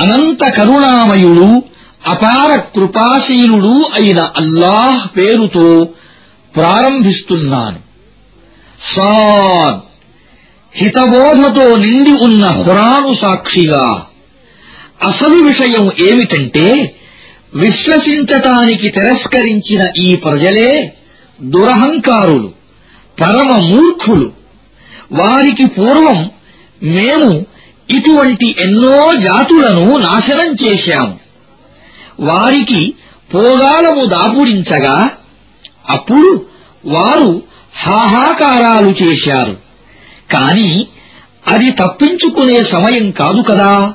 అనంత కరుణామయుడు అపార కృపాశీలుడు అయిన అల్లాహ్ పేరుతో ప్రారంభిస్తున్నాను. సాద్. హితబోధతో నిండి ఉన్న హురాను సాక్షిగా. అసలు విషయం ఏమిటంటే విశ్వసించటానికి తిరస్కరించిన ఈ ప్రజలే దురహంకారులు పరమ మూర్ఖులు వారికి పూర్వం మేము ఇటువంటి ఎన్నో జాతులను నాశనం చేశాము. వారికి పోగాలము దాపురించగా అప్పుడు వారు హాహాకారాలు చేశారు. కాని అది తప్పించుకునే సమయం కాదు కదా.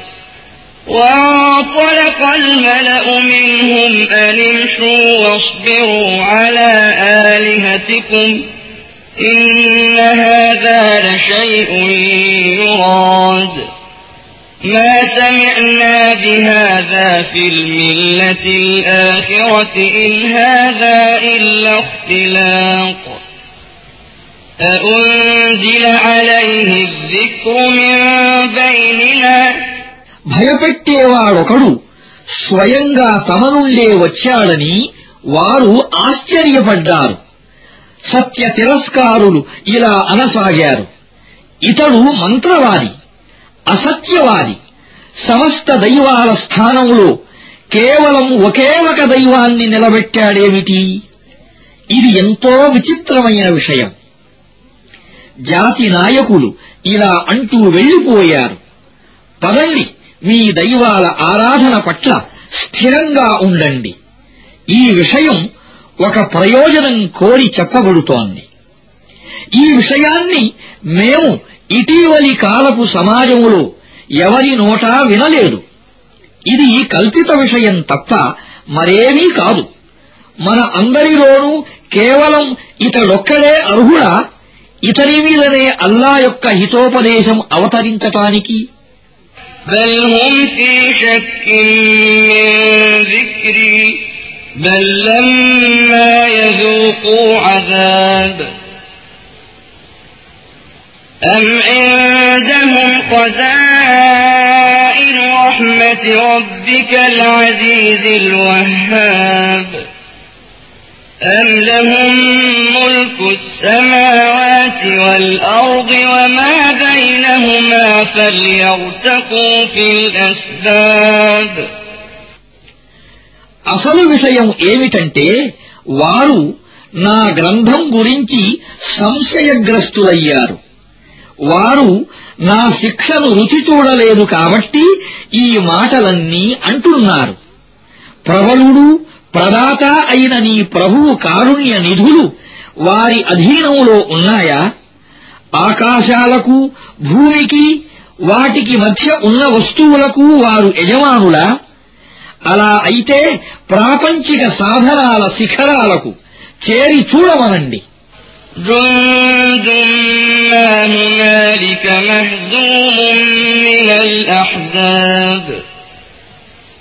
وانطلق الملأ منهم أن امشوا واصبروا على آلهتكم إن هذا لشيء يراد. ما سمعنا بهذا في الملة الآخرة إن هذا إلا اختلاق. أأنزل عليه الذكر من بيننا؟ భయపెట్టేవాడొకడు స్వయంగా తమ నుండే వచ్చాడని వారు ఆశ్చర్యపడ్డారు. సత్య తిరస్కారులు ఇలా అనసాగారు. ఇతడు మంత్రవాది అసత్యవాది. సమస్త దైవాల స్థానంలో కేవలం ఒకే ఒక దైవాన్ని నిలబెట్టాడేమిటి? ఇది ఎంతో విచిత్రమైన విషయం. జాతి నాయకులు ఇలా అంటూ వెళ్ళిపోయారు పదండి. మీ దైవాల ఆరాధన పట్ల స్థిరంగా ఉండండి. ఈ విషయం ఒక ప్రయోజనం కోరి చెప్పబడుతోంది. ఈ విషయాన్ని మేము ఇటీవలి కాలపు సమాజంలో ఎవరి నోటా వినలేదు. ఇది కల్పిత విషయం తప్ప మరేమీ కాదు. మన అందరిలోనూ కేవలం ఇతడొక్కడే అర్హుడా? ఇతని మీదనే అల్లా యొక్క హితోపదేశం అవతరించటానికి بل هم في شك من ذكري بل لما يذوقوا عذاب. أم عندهم خزائن رحمة ربك العزيز الوهاب. أم لهم ملك السماوات والأرض وما بينهما فليرتقوا في الأسباب అసలు విషయం ఏమిటంటే వారు నా గ్రంథం గురించి సంశయగ్రస్తులయ్యారు వారు నా శిక్షను రుచి చూడలేదు కాబట్టి ఈ మాటలన్నీ అంటున్నారు ప్రబలుడు ప్రదాత అయిన నీ ప్రభువు కారుణ్య నిధులు వారి అధీనంలో ఉన్నాయా ఆకాశాలకు భూమికి వాటికి మధ్య ఉన్న వస్తువులకు వారు యజమానులా అలా అయితే ప్రాపంచిక సాధనాల శిఖరాలకు చేరి చూడమనండి جند ما هنالك مهزوم من الأحزاب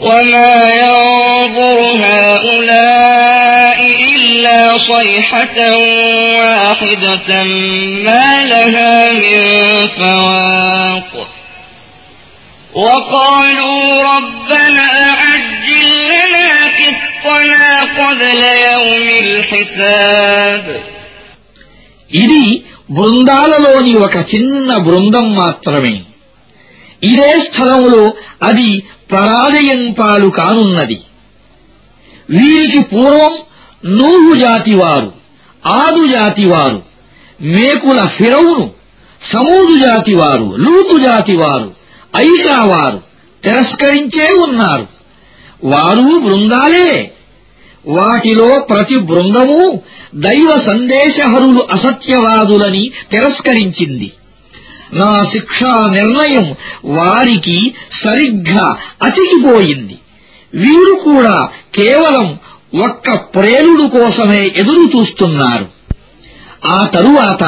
وما ينظر هؤلاء إلا إلا صيحة واحدة ما لها من فواق وقالوا ربنا عجل لنا قطنا قبل يوم الحساب ఇది బృందాలలోని ఒక చిన్న బృందం మాత్రమే ఇదే స్థలంలో అది పరాజయం పాలు కానున్నది. వీరికి పూర్వం నూహు జాతివారు ఆదు జాతివారు మేకుల ఫిరౌను సమూదు జాతివారు లూతు జాతివారు ఐకావారు తిరస్కరించే ఉన్నారు. వారు బృందాలే. వాటిలో ప్రతి బృందము దైవ సందేశహరులు అసత్యవాదులని తిరస్కరించింది. నా శిక్షా నిర్ణయం వారికి సరిగ్గా అతికిపోయింది. వీరు కూడా కేవలం ఒక్క ప్రేలుడు కోసమే ఎదురు చూస్తున్నారు. ఆ తరువాత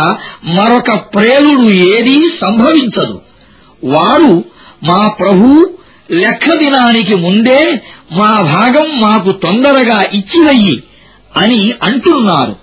మరొక ప్రేలుడు ఏదీ సంభవించదు. వారు మా ప్రభు లెక్క దినానికి ముందే మా భాగం మాకు తొందరగా ఇచ్చివయ్యి అని అంటున్నారు.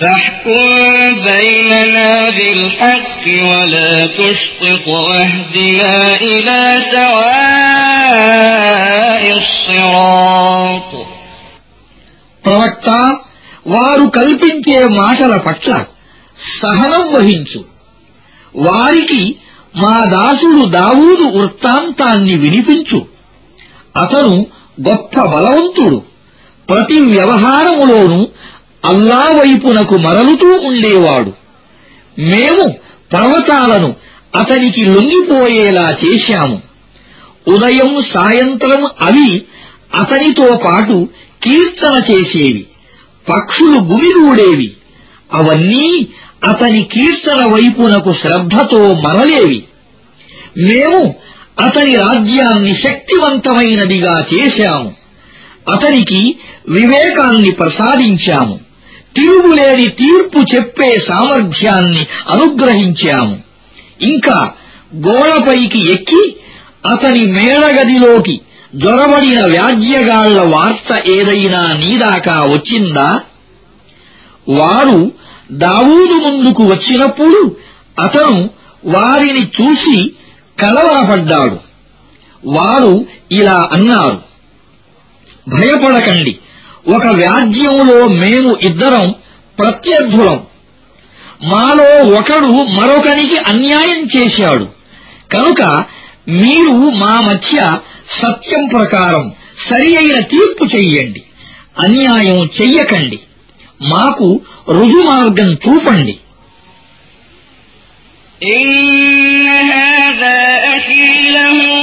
فاحكم بيننا بالحق ولا تشطط واهدنا إلى سواء الصراط ప్రవక్త వారు కల్పించే మాటల పట్ల సహనం వహించు వారికి మా దాసుడు దావూదు వృత్తాంతాన్ని వినిపించు అతను గొప్ప బలవంతుడు ప్రతి వ్యవహారములోనూ అల్లా వైపునకు మరలుతూ ఉండేవాడు. మేము పర్వతాలను అతనికి లొంగిపోయేలా చేశాము. ఉదయం సాయంత్రం అవి అతనితో పాటు కీర్తన చేసేవి. పక్షులు గుమిగూడేవి అవన్నీ అతని కీర్తన వైపునకు శ్రద్ధతో మరలేవి. మేము అతని రాజ్యాన్ని శక్తివంతమైనదిగా చేశాము. అతనికి వివేకాన్ని ప్రసాదించాము. తిరుగులేని తీర్పు చెప్పే సామర్థ్యాన్ని అనుగ్రహించాము. ఇంకా గోడపైకి ఎక్కి అతని మేడగదిలోకి జొరబడిన వ్యాజ్యగాళ్ళ వార్త ఏదైనా నీదాకా వచ్చిందా? వారు దావూదు ముందుకు వచ్చినప్పుడు అతను వారిని చూసి కలవరపడ్డాడు. వారు ఇలా అన్నారు భయపడకండి ఒక వ్యాజ్యంలో మేము ఇద్దరం ప్రత్యర్థులం మాలో ఒకడు మరొకనికి అన్యాయం చేశాడు కనుక మీరు మా మధ్య సత్యం ప్రకారం సరి అయిన తీర్పు చెయ్యండి అన్యాయం చెయ్యకండి మాకు రుజుమార్గం చూపండి إن هذا أخي له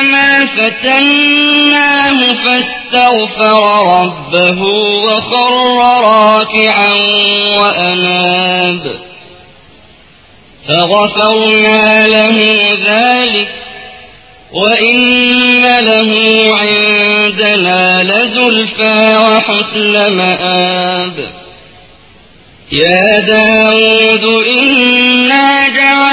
أنما فتناه فاستغفر ربه وخر راكعا وأناب. فغفرنا له ذلك وإن له عندنا لزلفى وحسن مآب. يا داود إنا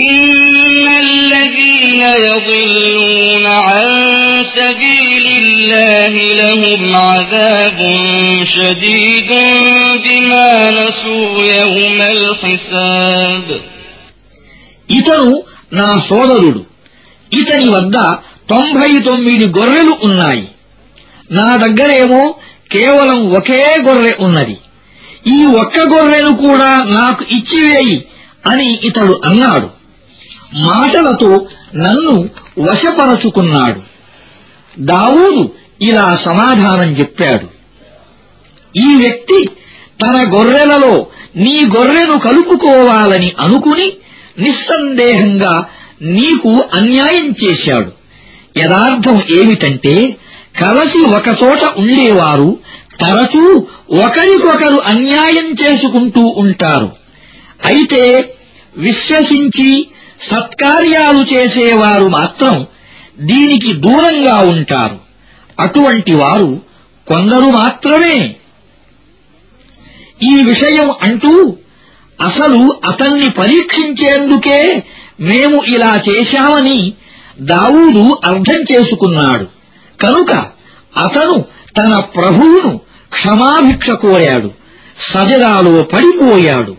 إن الذين يضلون عن سبيل الله لهم عذاب شديد بما نسوا يوم الحساب ఇతను నా సోదరుడు ఇతని వద్ద తొంభై తొమ్మిది గొర్రెలు ఉన్నాయి నా దగ్గరేమో కేవలం ఒకే గొర్రె ఉన్నది ఈ ఒక్క గొర్రెను కూడా నాకు ఇచ్చివేయి అని ఇతడు అన్నాడు మాటలతో నన్ను వశపరచుకున్నాడు. దావూదు ఇలా సమాధానం చెప్పాడు. ఈ వ్యక్తి తన గొర్రెలలో నీ గొర్రెను కలుపుకోవాలని అనుకుని నిస్సందేహంగా నీకు అన్యాయం చేశాడు. యదార్థం ఏమిటంటే కలసి ఒకచోట ఉండేవారు తరచూ ఒకరికొకరు అన్యాయం చేసుకుంటూ ఉంటారు. అయితే విశ్వసించి సత్కార్యాలు చేసేవారు మాత్రం దీనికి దూరంగా ఉంటారు. అటువంటి వారు కొందరు మాత్రమే. ఈ విషయం అంటూ అసలు అతన్ని పరీక్షించేందుకే మేము ఇలా చేశామని దావూదు అర్థం చేసుకున్నాడు. కనుక అతను తన ప్రభువును క్షమాభిక్ష కోరాడు. సజరాలో పడిపోయాడు.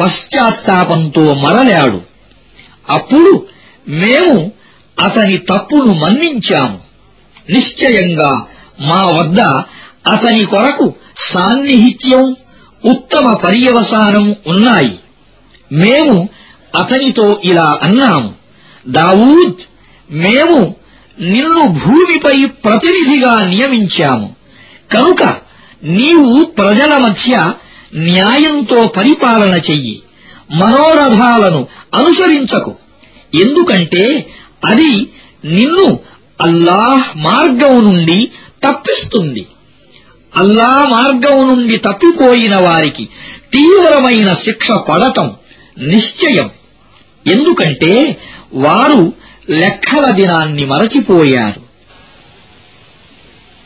పశ్చాత్తాపంతో మరలాడు. అప్పుడు మేము అతని తప్పును మన్నించాము. నిశ్చయంగా మా వద్ద అతని కొరకు సాన్నిహిత్యం ఉత్తమ పర్యవసానం ఉన్నాయి. మేము అతనితో ఇలా అన్నాము దావూద్ మేము నిన్ను భూమిపై ప్రతినిధిగా నియమించాము. కనుక నీవు ప్రజల మధ్య న్యాయంతో పరిపాలన చెయ్యి. మనోరథాలను అనుసరించకు. ఎందుకంటే అది నిన్ను అల్లాహ్ మార్గం నుండి తప్పిస్తుంది. అల్లా మార్గం నుండి తప్పిపోయిన వారికి తీవ్రమైన శిక్ష పడటం నిశ్చయం. ఎందుకంటే వారు లెక్కల దినాన్ని మరచిపోయారు.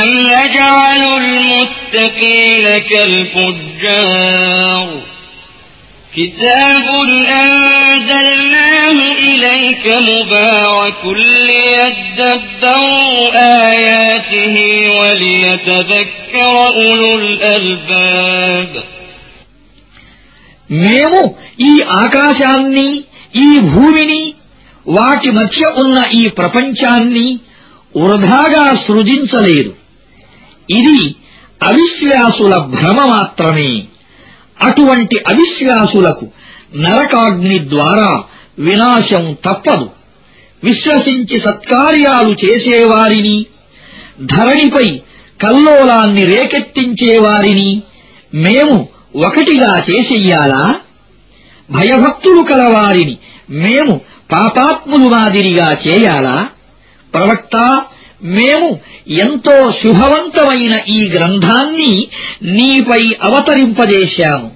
أم نجعل المتقين كالفجار كتاب أنزلناه إليك مبارك ليدبروا آياته وليتذكر أولو الألباب మేము ఈ ఆకాశాన్ని ఈ భూమిని వాటి మధ్య ఉన్న ఈ ప్రపంచాన్ని వృధాగా సృజించలేదు. ఇది అవిశ్వాసుల భ్రమ మాత్రమే. అటువంటి అవిశ్వాసులకు నరకాగ్ని ద్వారా వినాశం తప్పదు. విశ్వసించి సత్కార్యాలు చేసేవారిని ధరణిపై కల్లోలాన్ని రేకెత్తించేవారిని మేము ఒకటిగా చేసెయ్యాలా భయభక్తులు కలవారిని మేము పాపాత్ములు మాదిరిగా చేయాలా? ప్రవక్త మేము ఎంతో శుభవంతమైన ఈ గ్రంథాన్ని నీపై అవతరింపజేశాము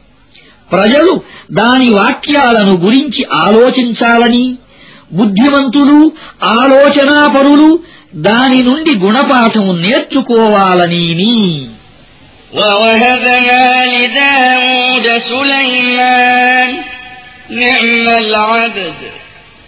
ప్రజలు దాని వాక్యాలను గురించి ఆలోచించాలని బుద్ధిమంతులు ఆలోచనాపరులు దాని నుండి గుణపాఠం నేర్చుకోవాలని ووهبنا لداود سليمان نعم العبد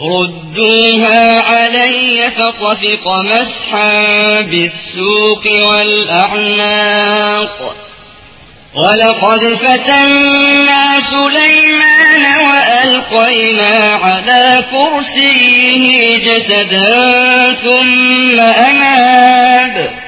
ردوها علي فطفق مسحا بالسوق والأعناق. ولقد فتنا سليمان وألقينا على كرسيه جسدا ثم أناب.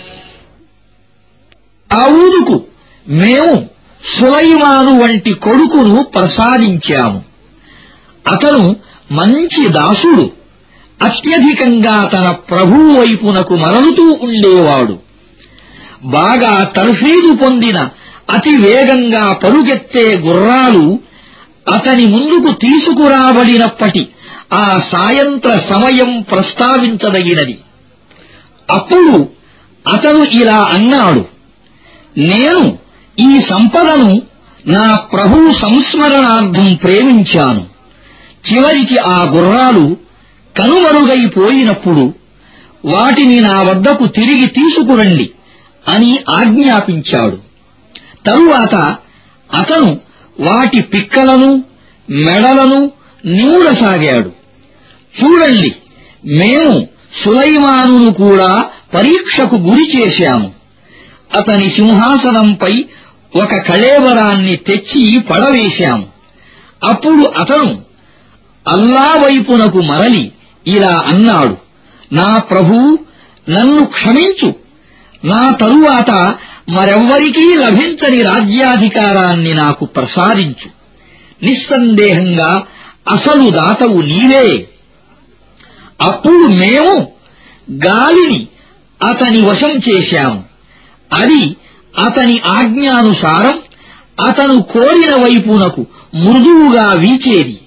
దావూదుకు మేము సులైమాను వంటి కొడుకును ప్రసాదించాము. అతను మంచి దాసుడు. అత్యధికంగా తన ప్రభువు వైపునకు మరలుతూ ఉండేవాడు. బాగా తర్ఫీదు పొందిన అతి వేగంగా పరుగెత్తే గుర్రాలు అతని ముందుకు తీసుకురాబడినప్పటి ఆ సాయంత్ర సమయం ప్రస్తావించదగినది. అప్పుడు అతను ఇలా అన్నాడు. నేను ఈ సంపదను నా ప్రభువు సంస్మరణార్థం ప్రేమించాను. చివరికి ఆ గుర్రాలు కనుమరుగైపోయినప్పుడు వాటిని నా వద్దకు తిరిగి తీసుకురండి అని ఆజ్ఞాపించాడు. తరువాత అతను వాటి పిక్కలను మెడలను నూడసాగాడు చూడండి మేము సులైమానును కూడా పరీక్షకు గురి చేశాము. అతని సింహాసనంపై ఒక కళేబరాన్ని తెచ్చి పడవేశాము. అప్పుడు అతను అల్లా వైపునకు మరలి ఇలా అన్నాడు నా ప్రభూ నన్ను క్షమించు. నా తరువాత మరెవ్వరికీ లభించని రాజ్యాధికారాన్ని నాకు ప్రసాదించు. నిస్సందేహంగా అసలు దాతవు నీవే. అప్పుడు మేము గాలిని అతని వశం చేశాము. అది అతని ఆజ్ఞానుసారం అతను కోరిన వైపునకు మృదువుగా వీచేది.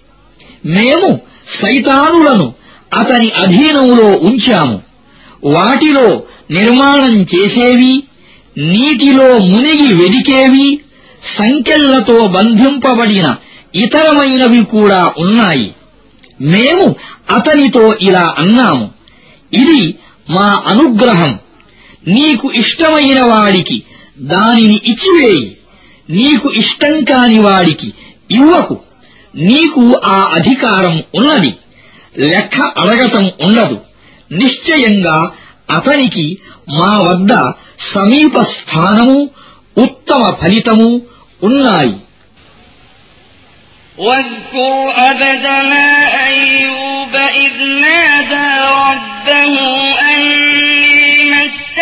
మేము సైతానులను అతని అధీనంలో ఉంచాము. వాటిలో నిర్మాణం చేసేవి నీటిలో మునిగి వెదికేవి సంకెళ్ళతో బంధింపబడిన ఇతరమైనవి కూడా ఉన్నాయి. మేము అతనితో ఇలా అన్నాము. ఇది మా అనుగ్రహం. నీకు ఇష్టమైన వాడికి దానిని ఇచ్చివేయి నీకు ఇష్టం కాని వాడికి ఇవ్వకు నీకు ఆ అధికారం ఉన్నది లెక్క అడగటం ఉండదు నిశ్చయంగా అతనికి మా వద్ద సమీప స్థానము ఉత్తమ ఫలితము ఉన్నాయి واذكر أبدنا أيوب إذ نادى ربه أني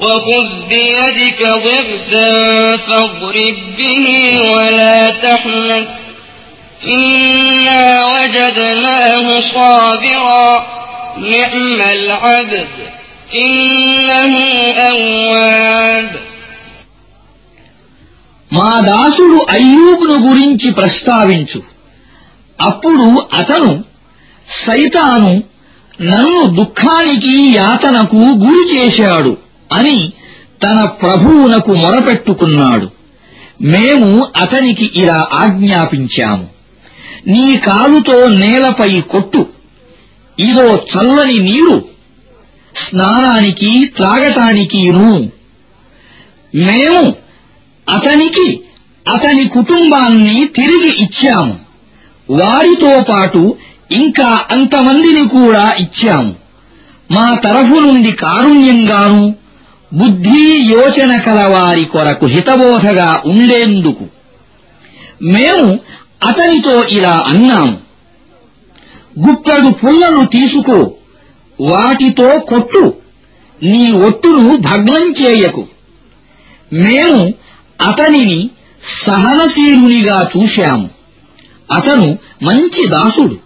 وخذ بيدك ضغثا فاضرب به ولا تحنث إنا وجدناه صابرا نعم العبد إنه أواب మా దాసుడు అయ్యూబును గురించి ప్రస్తావించు అప్పుడు అతను సైతాను నన్ను దుఃఖానికి యాతనకు గురి చేశాడు అని తన ప్రభువునకు మొరపెట్టుకున్నాడు. మేము అతనికి ఇలా ఆజ్ఞాపించాము. నీ కాలుతో నేలపై కొట్టు. ఇదో చల్లని నీరు. స్నానానికి త్రాగటానికిను మేము అతనికి అతని కుటుంబాన్ని తిరిగి ఇచ్చాము. వారితో పాటు ఇంకా అంతమందిని కూడా ఇచ్చాము. మా తరఫు నుండి కారుణ్యంగాను బుద్ధి యోచన కలవారి కొరకు హితబోధగా ఉండేందుకు. మేము అతనితో ఇలా అన్నాము. గుప్పెడు పుల్లను తీసుకో వాటితో కొట్టు నీ ఒట్టును భగ్నం చేయకు. మేము అతనిని సహనశీలునిగా చూశాము. అతను మంచి దాసుడు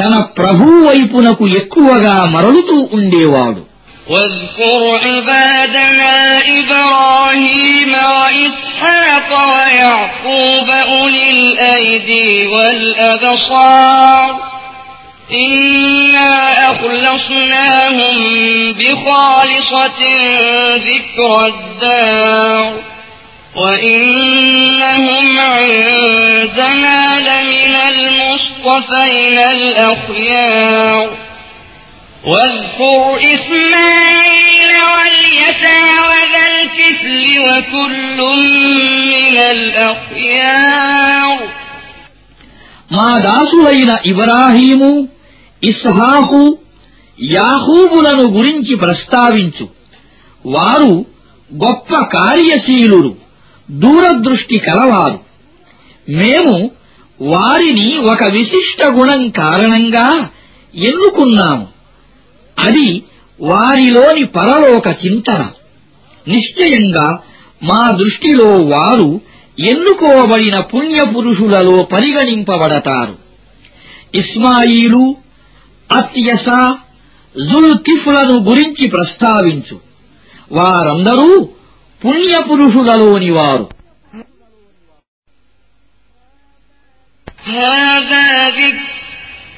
తన ప్రభువు వైపునకు ఎక్కువగా మరలుతూ ఉండేవాడు. واذكر عبادنا إبراهيم وإسحاق ويعقوب أولي الأيدي والأبصار. إنا أخلصناهم بخالصة ذكر الدار. وإنهم عندنا لمن المصطفين الأخيار. واذكر إسماعيل واليسع وذا الكفل وكل من الأخيار మా దాసులైన ఇబ్రాహీము ఇస్హాకు యాహూబులను గురించి ప్రస్తావించు వారు గొప్ప కార్యశీలురు దూరదృష్టి కలవారు మేము వారిని ఒక విశిష్ట గుణం కారణంగా ఎన్నుకున్నాము అది వారిలోని పరలోక చింతన నిశ్చయంగా మా దృష్టిలో వారు ఎన్నుకోబడిన పుణ్యపురుషులలో పరిగణింపబడతారు ఇస్మాయిలు అత్యస జుల్కిఫ్లను గురించి ప్రస్తావించు వారందరూ పుణ్యపురుషులలోని వారు هذا ذكر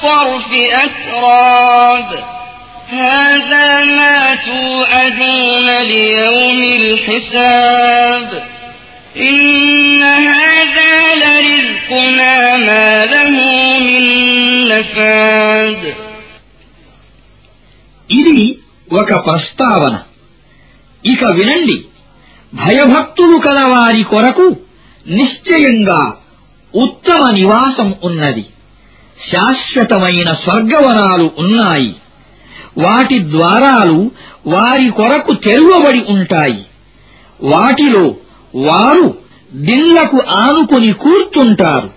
الطرف أتراب هذا ما توعدون ليوم الحساب إن هذا لرزقنا ما له من نفاد ఇది ఒక ప్రస్తావన ఇక వినండి భయభక్తులు కలవారి కొరకు నిశ్చయంగా ఉత్తమ నివాసం ఉన్నది శాశ్వతమైన స్వర్గవనాలు ఉన్నాయి. వాటి ద్వారాలు వారి కొరకు తెరువబడి ఉంటాయి. వాటిలో వారు దిళ్ళకు ఆనుకొని కూర్చుంటారు.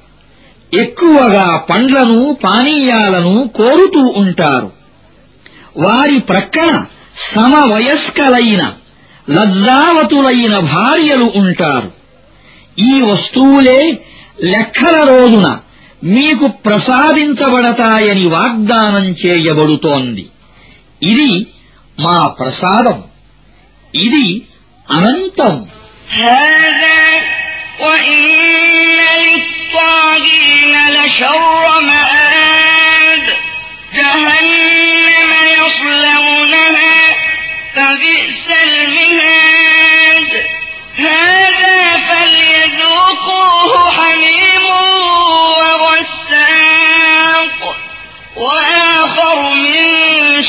ఎక్కువగా పండ్లను పానీయాలను కోరుతూ ఉంటారు. వారి ప్రక్కన సమవయస్కలైన లజ్జావతులైన భార్యలు ఉంటారు. ఈ వస్తువులే లెక్కల రోజున మీకు ప్రసాదించబడతాయని వాగ్దానం చేయబడుతోంది ఇది మా ప్రసాదం ఇది అనంతం هذا وإن للطاغين لشر مآب جهنم يصلونها فبئس المهاد هذا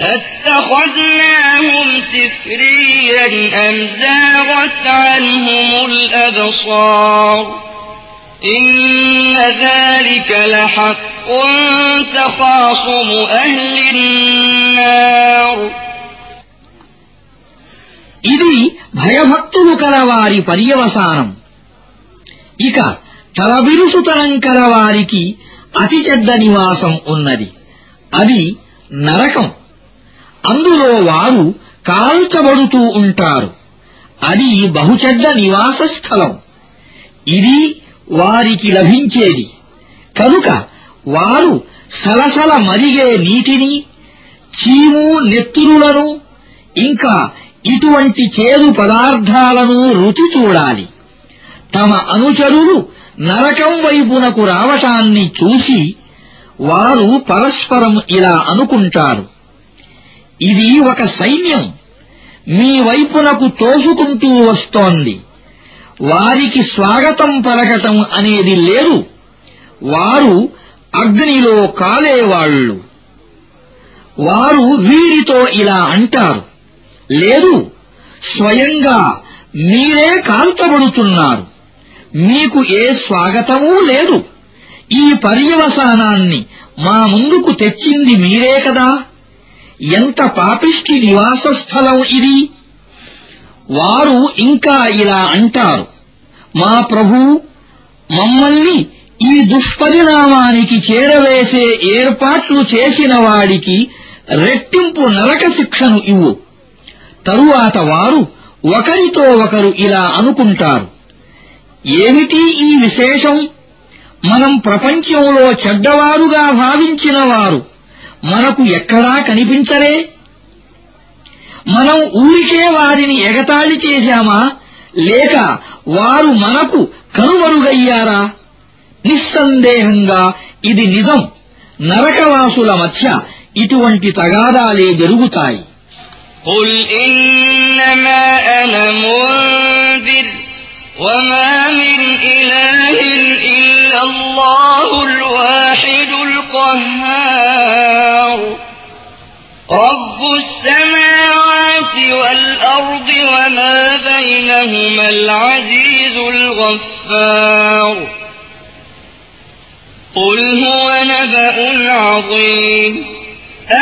أتخذناهم سخريا أم زاغت عنهم الأبصار إن ذلك لحق تخاصم أهل النار ఇది భయభక్తులు కలవారి పర్యవసానం ఇక తలబిరుసుతనం కలవారికి అతి చెడ్డ నివాసం ఉన్నది అది నరకం అందులో వారు కాల్చబడుతూ ఉంటారు. అది బహుచెడ్డ నివాస స్థలం ఇది వారికి లభించేది. కనుక వారు సలసల మరిగే నీటిని చీము నెత్తురులను ఇంకా ఇటువంటి చేదు పదార్థాలను రుచి చూడాలి. తమ అనుచరులు నరకం వైపునకు రావటాన్ని చూసి వారు పరస్పరం ఇలా అనుకుంటారు. ఇది ఒక సైన్యం. మీ వైపునకు తోసుకుంటూ వస్తోంది. వారికి స్వాగతం పలకటం అనేది లేదు. వారు అగ్నిలో కాలేవాళ్ళు వారు వీరితో ఇలా అంటారు. లేదు స్వయంగా మీరే కాల్చబడుతున్నారు. మీకు ఏ స్వాగతమూ లేదు. ఈ పర్యవసానాన్ని మా ముందుకు తెచ్చింది మీరే కదా? ఎంత పాపిష్టి నివాస స్థలం ఇది? వారు ఇంకా ఇలా అంటారు మా ప్రభూ మమ్మల్ని ఈ దుష్పరిణామానికి చేరవేసే ఏర్పాట్లు చేసిన వాడికి రెట్టింపు నరక శిక్షను ఇవ్వు. తరువాత వారు ఒకరితో ఒకరు ఇలా అనుకుంటారు ఏమిటి ఈ విశేషం? మనం ప్రపంచంలో చెడ్డవారుగా భావించిన వారు మనకు ఎక్కడా కనిపించరే మనం ఊరికే వారిని ఎగతాళి చేశామా లేక వారు మనకు కనుమరుగయ్యారా నిస్సందేహంగా ఇది నిజం నరకవాసుల మధ్య ఇటువంటి తగాదాలే జరుగుతాయి قل إنما أنا منذر وما من إله إلا الله الواحد القهار رب السماوات والأرض وما بينهما العزيز الغفار قل هو نبأ عظيم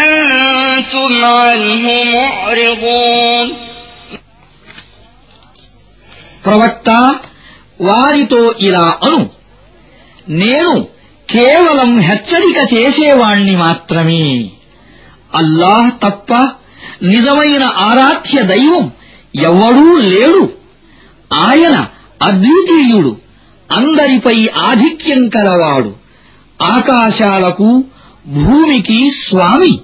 أنتم عنه معرضون ప్రవక్త వారితో ఇలా అను నేను కేవలం హెచ్చరిక చేసేవాణ్ణి మాత్రమే. అల్లాహ్ తప్ప నిజమైన ఆరాధ్య దైవం ఎవడూ లేడు. ఆయన అద్వితీయుడు అందరిపై ఆధిక్యం కలవాడు. ఆకాశాలకు భూమికి స్వామి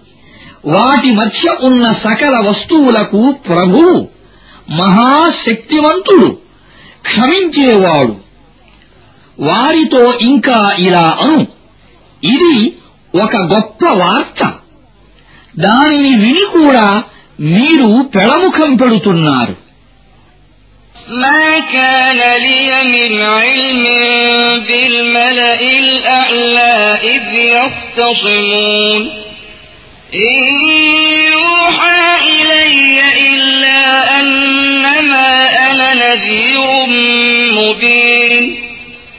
వాటి మధ్య ఉన్న సకల వస్తువులకు ప్రభువు మహాశక్తివంతుడు క్షమించేవాడు. వారితో ఇంకా ఇలా అను ఇది ఒక గొప్ప వార్త దానిని విని కూడా మీరు పెళముఖం పెడుతున్నారు ما كان لي من علم بالملأ الأعلى إذ يختصمون إن يوحى إلي إلا أنما أنا نذير مبين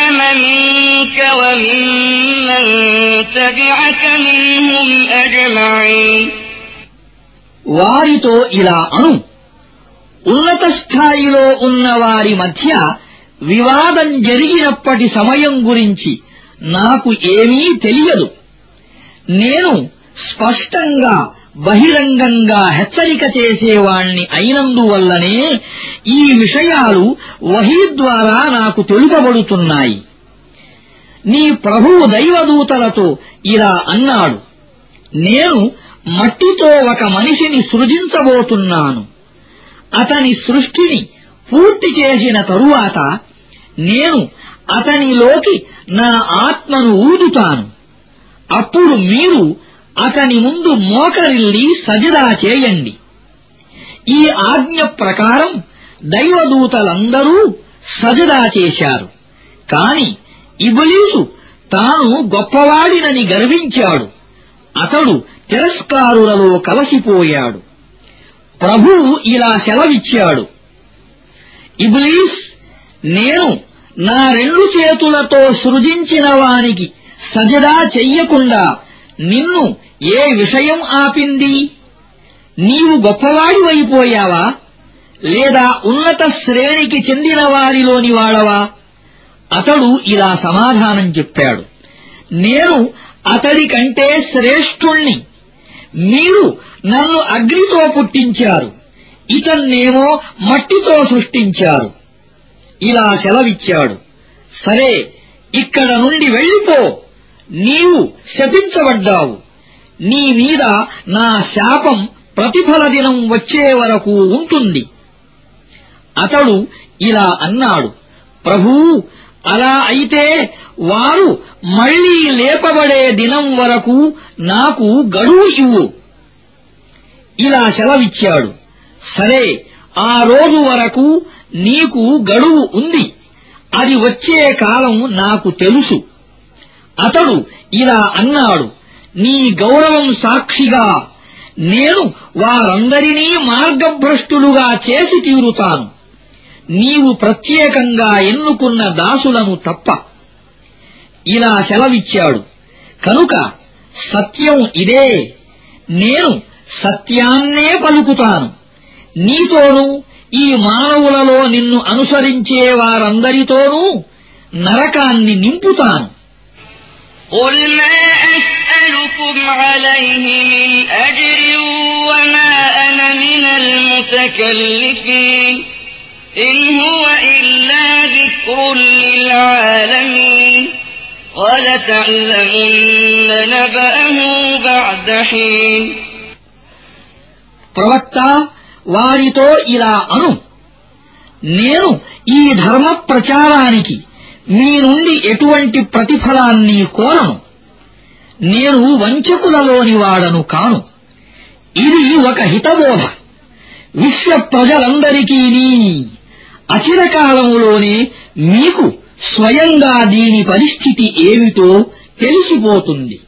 منك وممن تبعك منهم أجمعين వారితో ఇలా అను ఉన్నత స్థాయిలో ఉన్న వారి మధ్య వివాదం జరిగినప్పటి సమయం గురించి నాకు ఏమీ తెలియదు నేను స్పష్టంగా బహిరంగంగా హెచ్చరిక చేసేవాణ్ణి అయినందువల్లనే ఈ విషయాలు వహీ ద్వారా నాకు తెలుపబడుతున్నాయి. నీ ప్రభువు దైవదూతలతో ఇలా అన్నాడు. నేను మట్టితో ఒక మనిషిని సృజించబోతున్నాను. అతని సృష్టిని పూర్తి చేసిన తరువాత నేను అతనిలోకి నా ఆత్మను ఊదుతాను. అప్పుడు మీరు అతని ముందు మోకరిల్లి సజదా చేయండి. ఈ ఆజ్ఞ ప్రకారం దైవదూతలందరూ సజదా చేశారు. కాని ఇబులీసు తాను గొప్పవాడినని గర్వించాడు. అతడు తిరస్కారులలో కలసిపోయాడు. ప్రభువు ఇలా సెలవిచ్చాడు. ఇబ్లీస్ నేను నా రెండు చేతులతో సృజించిన వానికి సజదా చెయ్యకుండా నిన్ను ఏ విషయం ఆపింది? నీవు గొప్పవాడివైపోయావా? లేదా ఉన్నత శ్రేణికి చెందిన వారిలోని వాడవా? అతడు ఇలా సమాధానం చెప్పాడు. నేను అతడి కంటే శ్రేష్ఠుణ్ణి. మీరు నన్ను అగ్నితో పుట్టించారు. ఇతన్నేమో మట్టితో సృష్టించారు. ఇలా సెలవిచ్చాడు. సరే ఇక్కడ నుండి వెళ్ళిపో. నీవు శపించబడ్డావు. నీ మీద నా శాపం ప్రతిఫల దినం వచ్చే వరకు ఉంటుంది. అతడు ఇలా అన్నాడు. ప్రభూ అలా అయితే వారు మళ్ళీ లేపబడే దినం వరకు నాకు గడువు ఇవ్వు. ఇలా సెలవిచ్చాడు. సరే ఆ రోజు వరకు నీకు గడువు ఉంది. అది వచ్చే కాలం నాకు తెలుసు. అతడు ఇలా అన్నాడు నీ గౌరవం సాక్షిగా. నేను వారందరినీ మార్గభ్రష్టులుగా చేసి తీరుతాను. నీవు ప్రత్యేకంగా ఎన్నుకున్న దాసులను తప్ప. ఇలా సెలవిచ్చాడు. కనుక సత్యం ఇదే. నేను సత్యాన్నే పలుకుతాను. నీతోనూ ఈ మానవులలో నిన్ను అనుసరించే వారందరితోనూ నరకాన్ని నింపుతాను. قل ما أسألكم عليه من أجر وما أنا من المتكلفين إن هو إلا ذكر للعالمين ولتعلمن نبأه بعد حين ప్రవక్త వారితో ఇలా అను నేను ఈ ధర్మ ప్రచారానికి మీ నుండి ఎటువంటి ప్రతిఫలాన్ని కోరను? నేను వంచకులలోని వాడను కాను. ఇది ఒక హితబోధ. విశ్వ ప్రజలందరికీ అచిరకాలములోనే మీకు స్వయంగా దీని పరిస్థితి ఏమిటో తెలిసిపోతుంది.